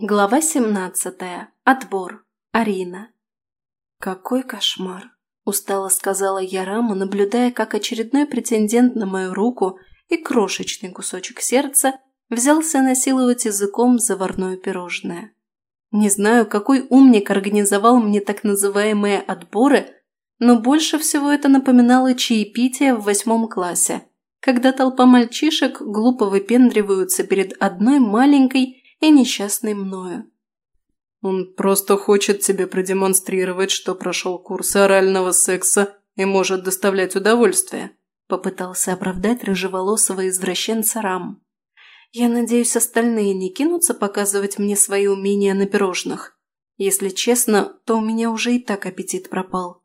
Глава 17. Отбор. Арина. «Какой кошмар!» – устало сказала я Раму, наблюдая, как очередной претендент на мою руку и крошечный кусочек сердца взялся насиловать языком заварное пирожное. Не знаю, какой умник организовал мне так называемые отборы, но больше всего это напоминало чаепитие в восьмом классе, когда толпа мальчишек глупо выпендриваются перед одной маленькой и несчастной мною. Он просто хочет тебе продемонстрировать, что прошел курс орального секса и может доставлять удовольствие», – попытался оправдать рыжеволосого извращенца Рам. «Я надеюсь, остальные не кинутся показывать мне свои умения на пирожных. Если честно, то у меня уже и так аппетит пропал».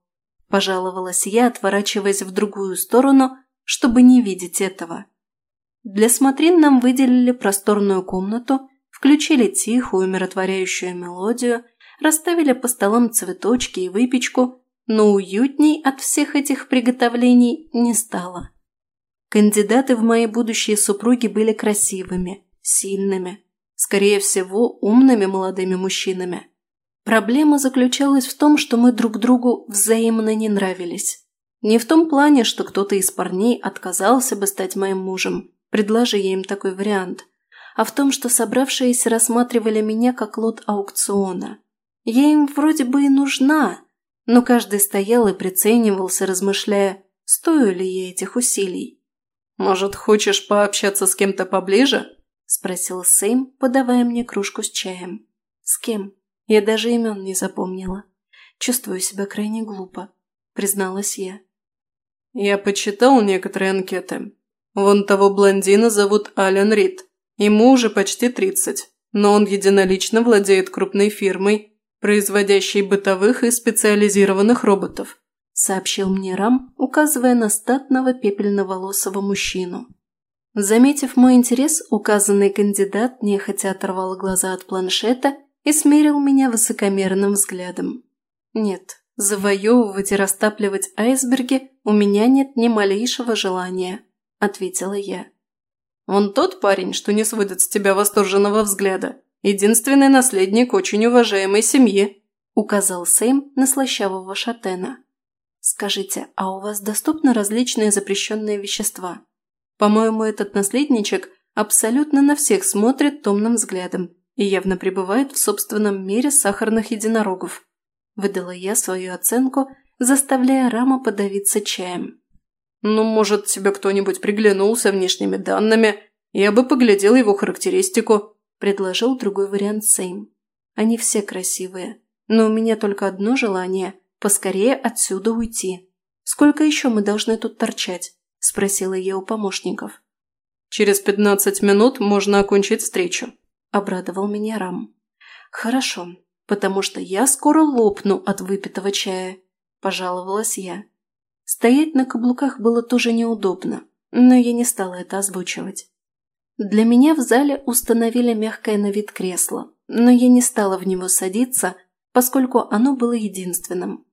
Пожаловалась я, отворачиваясь в другую сторону, чтобы не видеть этого. Для смотрин нам выделили просторную комнату – включили тихую, умиротворяющую мелодию, расставили по столам цветочки и выпечку, но уютней от всех этих приготовлений не стало. Кандидаты в мои будущие супруги были красивыми, сильными, скорее всего, умными молодыми мужчинами. Проблема заключалась в том, что мы друг другу взаимно не нравились. Не в том плане, что кто-то из парней отказался бы стать моим мужем, предложи я им такой вариант – а в том, что собравшиеся рассматривали меня как лот аукциона. Я им вроде бы и нужна, но каждый стоял и приценивался, размышляя, стою ли я этих усилий. «Может, хочешь пообщаться с кем-то поближе?» – спросил Сэм, подавая мне кружку с чаем. «С кем? Я даже имен не запомнила. Чувствую себя крайне глупо», – призналась я. «Я почитал некоторые анкеты. Вон того блондина зовут Ален Рид. Ему уже почти 30, но он единолично владеет крупной фирмой, производящей бытовых и специализированных роботов», сообщил мне Рам, указывая на статного пепельноволосого мужчину. Заметив мой интерес, указанный кандидат нехотя оторвал глаза от планшета и смерил меня высокомерным взглядом. Нет, завоевывать и растапливать айсберги у меня нет ни малейшего желания, ответила я. Он тот парень, что не сводит с тебя восторженного взгляда. Единственный наследник очень уважаемой семьи», – указал Сэм на слащавого шатена. «Скажите, а у вас доступны различные запрещенные вещества? По-моему, этот наследничек абсолютно на всех смотрит томным взглядом и явно пребывает в собственном мире сахарных единорогов». Выдала я свою оценку, заставляя Рама подавиться чаем. «Ну, может, тебе кто-нибудь приглянулся внешними данными? Я бы поглядел его характеристику», – предложил другой вариант Сейм. «Они все красивые, но у меня только одно желание – поскорее отсюда уйти. Сколько еще мы должны тут торчать?» – спросила я у помощников. «Через пятнадцать минут можно окончить встречу», – обрадовал меня Рам. «Хорошо, потому что я скоро лопну от выпитого чая», – пожаловалась я. Стоять на каблуках было тоже неудобно, но я не стала это озвучивать. Для меня в зале установили мягкое на вид кресло, но я не стала в него садиться, поскольку оно было единственным.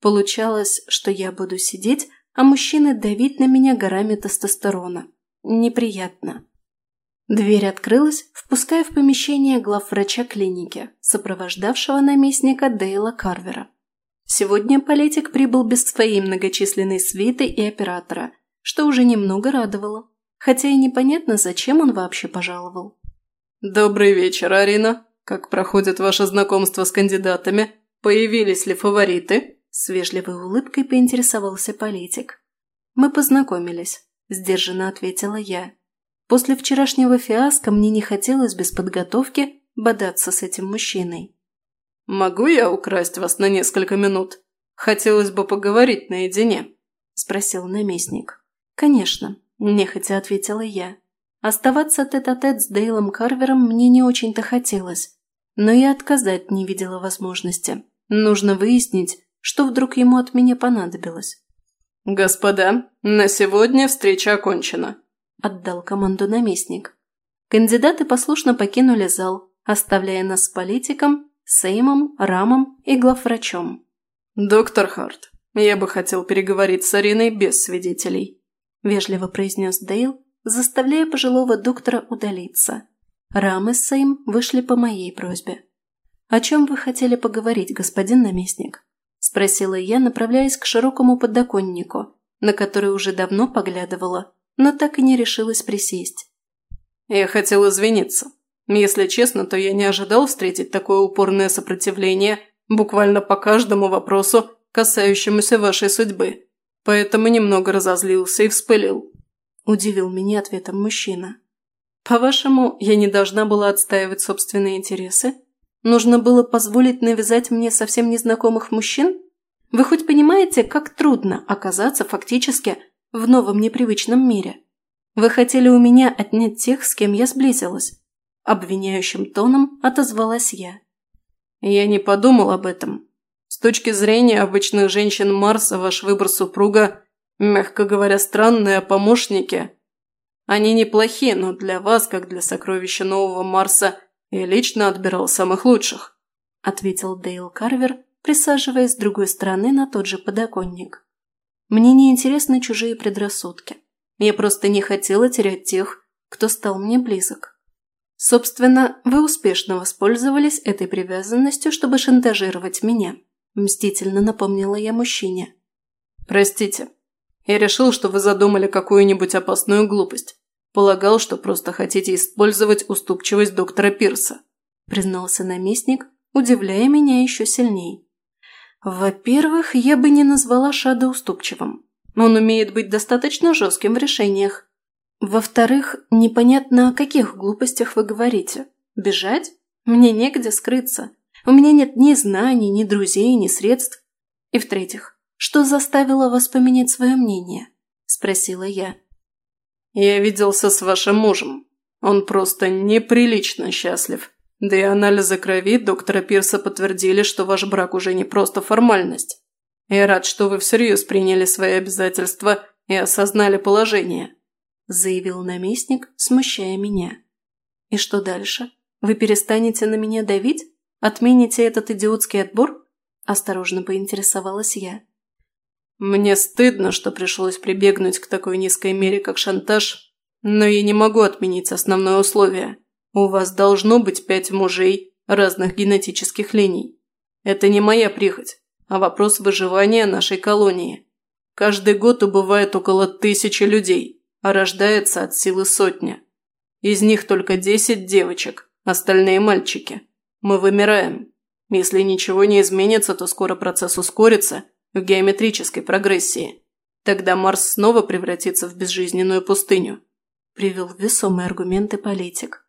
Получалось, что я буду сидеть, а мужчины давить на меня горами тестостерона. Неприятно. Дверь открылась, впуская в помещение главврача клиники, сопровождавшего наместника Дейла Карвера. Сегодня политик прибыл без своей многочисленной свиты и оператора, что уже немного радовало. Хотя и непонятно, зачем он вообще пожаловал. «Добрый вечер, Арина. Как проходит ваше знакомство с кандидатами? Появились ли фавориты?» С вежливой улыбкой поинтересовался политик. «Мы познакомились», – сдержанно ответила я. После вчерашнего фиаско мне не хотелось без подготовки бодаться с этим мужчиной. «Могу я украсть вас на несколько минут? Хотелось бы поговорить наедине», – спросил наместник. «Конечно», – нехотя ответила я. Оставаться тет-а-тет -тет с Дейлом Карвером мне не очень-то хотелось, но и отказать не видела возможности. Нужно выяснить, что вдруг ему от меня понадобилось. «Господа, на сегодня встреча окончена», – отдал команду наместник. Кандидаты послушно покинули зал, оставляя нас с политиком Сеймом, Рамом и главврачом. «Доктор Харт, я бы хотел переговорить с Ариной без свидетелей», – вежливо произнес Дейл, заставляя пожилого доктора удалиться. Рамы с Сейм вышли по моей просьбе. «О чем вы хотели поговорить, господин наместник?» – спросила я, направляясь к широкому подоконнику, на который уже давно поглядывала, но так и не решилась присесть. «Я хотел извиниться. Если честно, то я не ожидал встретить такое упорное сопротивление буквально по каждому вопросу, касающемуся вашей судьбы, поэтому немного разозлился и вспылил», – удивил меня ответом мужчина. «По-вашему, я не должна была отстаивать собственные интересы? Нужно было позволить навязать мне совсем незнакомых мужчин?» Вы хоть понимаете, как трудно оказаться фактически в новом непривычном мире? Вы хотели у меня отнять тех, с кем я сблизилась. Обвиняющим тоном отозвалась я. Я не подумал об этом. С точки зрения обычных женщин Марса, ваш выбор супруга, мягко говоря, странные помощники. Они неплохие, но для вас, как для сокровища нового Марса, я лично отбирал самых лучших», – ответил Дейл Карвер, присаживаясь с другой стороны на тот же подоконник. Мне не интересны чужие предрассудки. Я просто не хотела терять тех, кто стал мне близок. Собственно, вы успешно воспользовались этой привязанностью, чтобы шантажировать меня. Мстительно напомнила я мужчине. Простите. Я решил, что вы задумали какую-нибудь опасную глупость. Полагал, что просто хотите использовать уступчивость доктора Пирса, признался наместник, удивляя меня еще сильнее. Во-первых, я бы не назвала Шада уступчивым. Он умеет быть достаточно жестким в решениях. Во-вторых, непонятно, о каких глупостях вы говорите. Бежать? Мне негде скрыться. У меня нет ни знаний, ни друзей, ни средств. И в-третьих, что заставило вас поменять свое мнение? Спросила я. Я виделся с вашим мужем. Он просто неприлично счастлив. Да и анализы крови доктора Пирса подтвердили, что ваш брак уже не просто формальность. Я рад, что вы всерьез приняли свои обязательства и осознали положение», – заявил наместник, смущая меня. «И что дальше? Вы перестанете на меня давить? Отмените этот идиотский отбор?» – осторожно поинтересовалась я. «Мне стыдно, что пришлось прибегнуть к такой низкой мере, как шантаж, но я не могу отменить основное условие – у вас должно быть пять мужей разных генетических линий. Это не моя прихоть, а вопрос выживания нашей колонии. Каждый год убывает около тысячи людей, а рождается от силы сотня. Из них только десять девочек, остальные мальчики. Мы вымираем. Если ничего не изменится, то скоро процесс ускорится в геометрической прогрессии. Тогда Марс снова превратится в безжизненную пустыню. Привел весомые аргументы политик.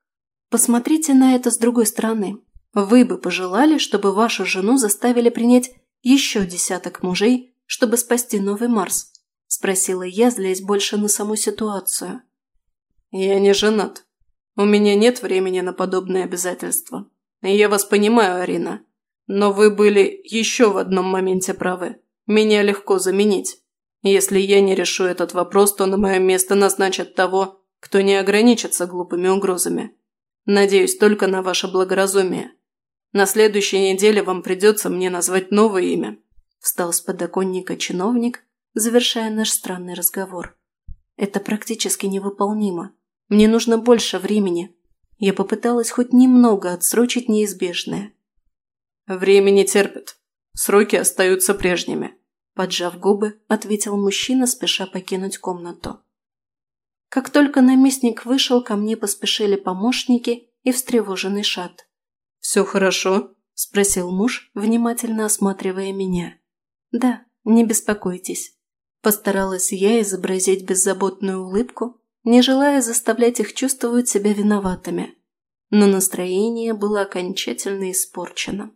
Посмотрите на это с другой стороны. Вы бы пожелали, чтобы вашу жену заставили принять еще десяток мужей, чтобы спасти новый Марс?» – спросила я, злясь больше на саму ситуацию. «Я не женат. У меня нет времени на подобные обязательства. Я вас понимаю, Арина. Но вы были еще в одном моменте правы. Меня легко заменить. Если я не решу этот вопрос, то на мое место назначат того, кто не ограничится глупыми угрозами. Надеюсь только на ваше благоразумие. На следующей неделе вам придется мне назвать новое имя». Встал с подоконника чиновник, завершая наш странный разговор. «Это практически невыполнимо. Мне нужно больше времени. Я попыталась хоть немного отсрочить неизбежное». «Время не терпит. Сроки остаются прежними», – поджав губы, ответил мужчина, спеша покинуть комнату. Как только наместник вышел, ко мне поспешили помощники и встревоженный шат. «Все хорошо?» – спросил муж, внимательно осматривая меня. «Да, не беспокойтесь». Постаралась я изобразить беззаботную улыбку, не желая заставлять их чувствовать себя виноватыми. Но настроение было окончательно испорчено.